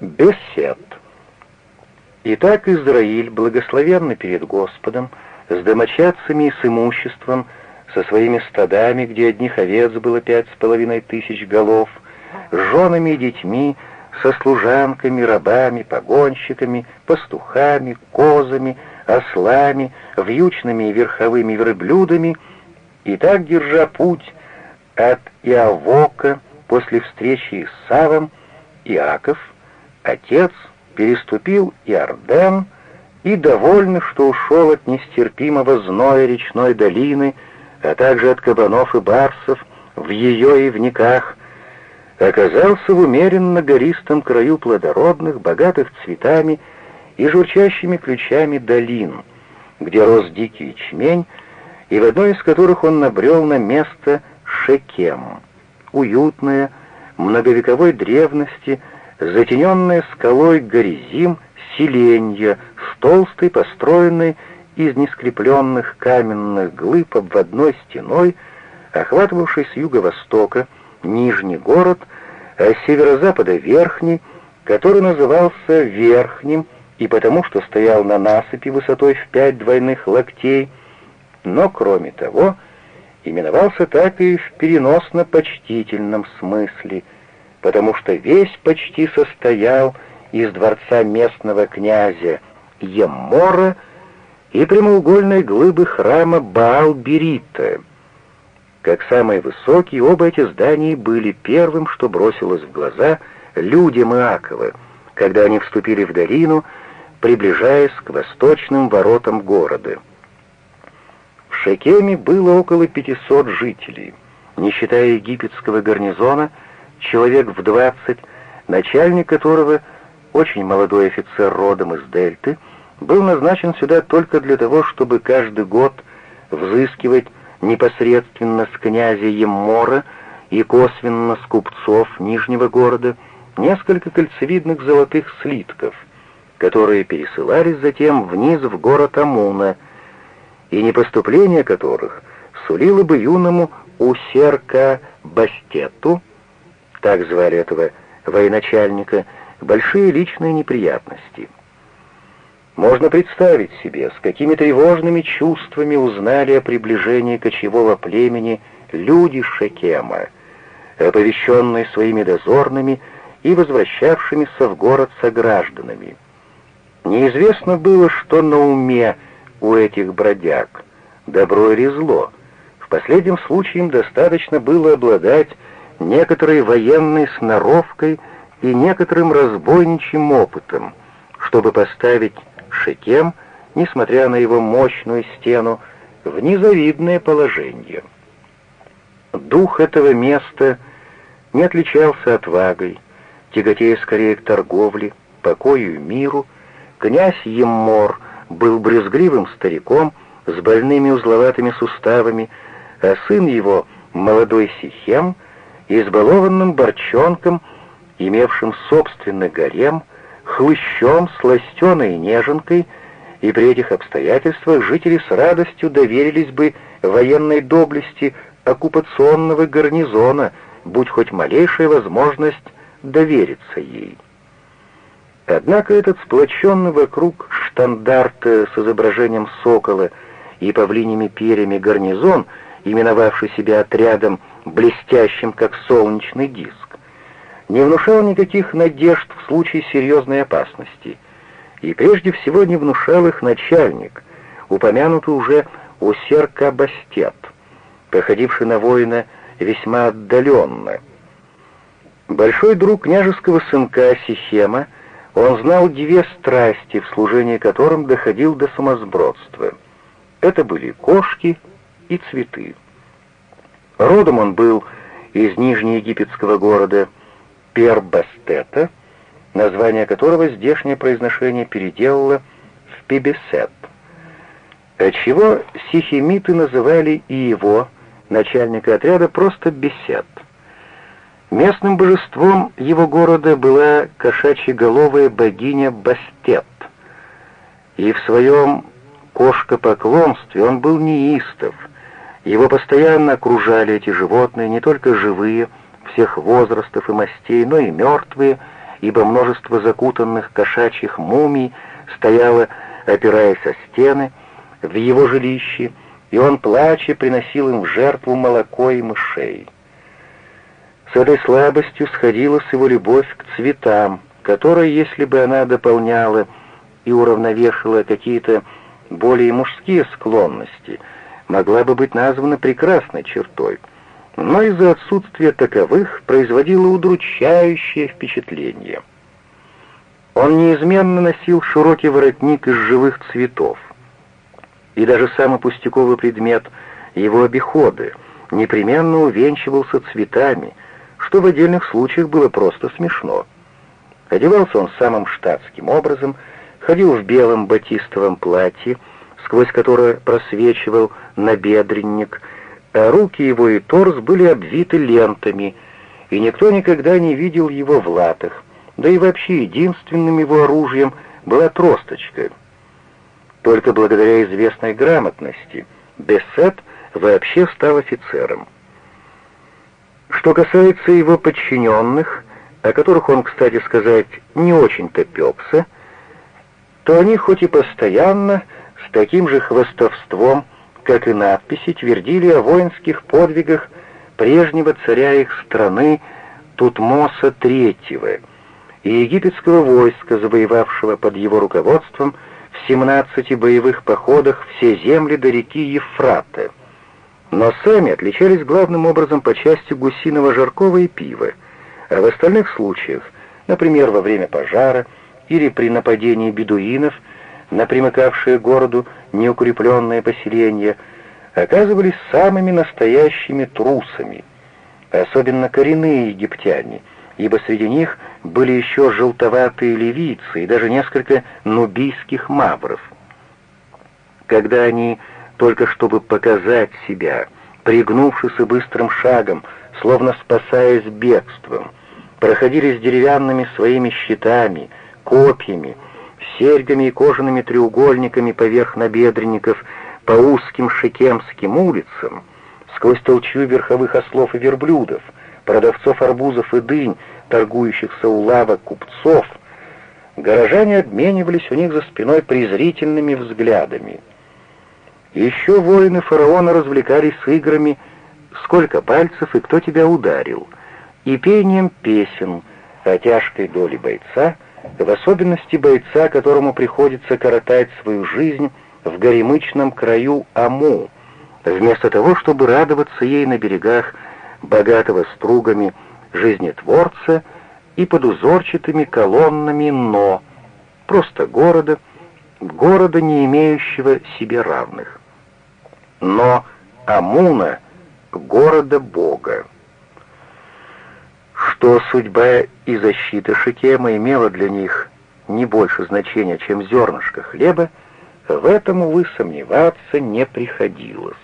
Бесед. Итак, Израиль, благословенный перед Господом, с домочадцами и с имуществом, со своими стадами, где одних овец было пять с половиной тысяч голов, с женами и детьми, со служанками, рабами, погонщиками, пастухами, козами, ослами, вьючными и верховыми верблюдами, и так, держа путь от Иавока после встречи с Савом, Иаков, отец, переступил Иорден и, довольный, что ушел от нестерпимого зноя речной долины, а также от кабанов и барсов в ее ивниках, оказался в умеренно гористом краю плодородных, богатых цветами и журчащими ключами долин, где рос дикий ячмень, и в одной из которых он набрел на место Шекем, уютное, многовековой древности, затененное скалой горизим селенья с толстой, построенной из нескрепленных каменных глыб обводной стеной, охватывавшей с юго-востока нижний город, а с северо-запада верхний, который назывался Верхним, и потому что стоял на насыпи высотой в пять двойных локтей, но, кроме того, именовался так и в переносно-почтительном смысле, потому что весь почти состоял из дворца местного князя Еммора и прямоугольной глыбы храма Баал-Берита. Как самые высокие, оба эти здания были первым, что бросилось в глаза людям Иакова, когда они вступили в долину, приближаясь к восточным воротам города. В Шекеме было около 500 жителей. Не считая египетского гарнизона, человек в 20, начальник которого, очень молодой офицер родом из Дельты, был назначен сюда только для того, чтобы каждый год взыскивать непосредственно с князя Еммора и косвенно с купцов Нижнего города несколько кольцевидных золотых слитков — которые пересылались затем вниз в город Амуна, и непоступление которых сулило бы юному Усерка Бастету, так звали этого военачальника, большие личные неприятности. Можно представить себе, с какими тревожными чувствами узнали о приближении кочевого племени люди Шекема, оповещенные своими дозорными и возвращавшимися в город согражданами. Неизвестно было, что на уме у этих бродяг, добро или зло. В последнем случае им достаточно было обладать некоторой военной сноровкой и некоторым разбойничьим опытом, чтобы поставить Шекем, несмотря на его мощную стену, в незавидное положение. Дух этого места не отличался отвагой, тяготея скорее к торговле, покою и миру, Князь Еммор был брезгливым стариком с больными узловатыми суставами, а сын его, молодой Сихем, избалованным борчонком, имевшим собственный гарем, хлыщом, сластеной неженкой, и при этих обстоятельствах жители с радостью доверились бы военной доблести оккупационного гарнизона, будь хоть малейшая возможность довериться ей. Однако этот сплоченный вокруг штандарта с изображением сокола и павлиними перьями гарнизон, именовавший себя отрядом блестящим, как солнечный диск, не внушал никаких надежд в случае серьезной опасности, и прежде всего не внушал их начальник, упомянутый уже Усерка Бастет, походивший на воина весьма отдаленно. Большой друг княжеского сынка Сихема — он знал две страсти, в служении которым доходил до сумасбродства. Это были кошки и цветы. Родом он был из нижнеегипетского города Пербастета, название которого здешнее произношение переделало в Пибесет, отчего сихемиты называли и его, начальника отряда, просто Бесет. Местным божеством его города была кошачьеголовая богиня Бастет. И в своем кошкопоклонстве он был неистов. Его постоянно окружали эти животные, не только живые, всех возрастов и мастей, но и мертвые, ибо множество закутанных кошачьих мумий стояло, опираясь о стены, в его жилище, и он, плача, приносил им в жертву молоко и мышей. С этой слабостью сходилась его любовь к цветам, которая, если бы она дополняла и уравновешивала какие-то более мужские склонности, могла бы быть названа прекрасной чертой, но из-за отсутствия таковых производила удручающее впечатление. Он неизменно носил широкий воротник из живых цветов, и даже самый пустяковый предмет его обиходы непременно увенчивался цветами, что в отдельных случаях было просто смешно. Одевался он самым штатским образом, ходил в белом батистовом платье, сквозь которое просвечивал набедренник, а руки его и торс были обвиты лентами, и никто никогда не видел его в латах, да и вообще единственным его оружием была тросточка. Только благодаря известной грамотности Бессет вообще стал офицером. Что касается его подчиненных, о которых он, кстати сказать, не очень-то пекся, то они хоть и постоянно с таким же хвостовством, как и надписи, твердили о воинских подвигах прежнего царя их страны Тутмоса III и египетского войска, завоевавшего под его руководством в 17 боевых походах все земли до реки Ефрата. Но сами отличались главным образом по части гусиного жаркого и пива, а в остальных случаях, например, во время пожара или при нападении бедуинов на примыкавшие к городу неукрепленные поселения, оказывались самыми настоящими трусами, особенно коренные египтяне, ибо среди них были еще желтоватые ливийцы и даже несколько нубийских мавров. Когда они только чтобы показать себя, пригнувшись и быстрым шагом, словно спасаясь бегством, проходили с деревянными своими щитами, копьями, серьгами и кожаными треугольниками поверх набедренников по узким шекемским улицам, сквозь толчью верховых ослов и верблюдов, продавцов арбузов и дынь, торгующихся у лавок купцов, горожане обменивались у них за спиной презрительными взглядами — еще воины фараона развлекались с играми «Сколько пальцев и кто тебя ударил?» и пением песен о тяжкой доле бойца, в особенности бойца, которому приходится коротать свою жизнь в горемычном краю Аму, вместо того, чтобы радоваться ей на берегах богатого стругами жизнетворца и под узорчатыми колоннами «но», просто города, города, не имеющего себе равных но Амуна — города Бога. Что судьба и защита Шикема имела для них не больше значения, чем зернышко хлеба, в этом, увы, сомневаться не приходилось.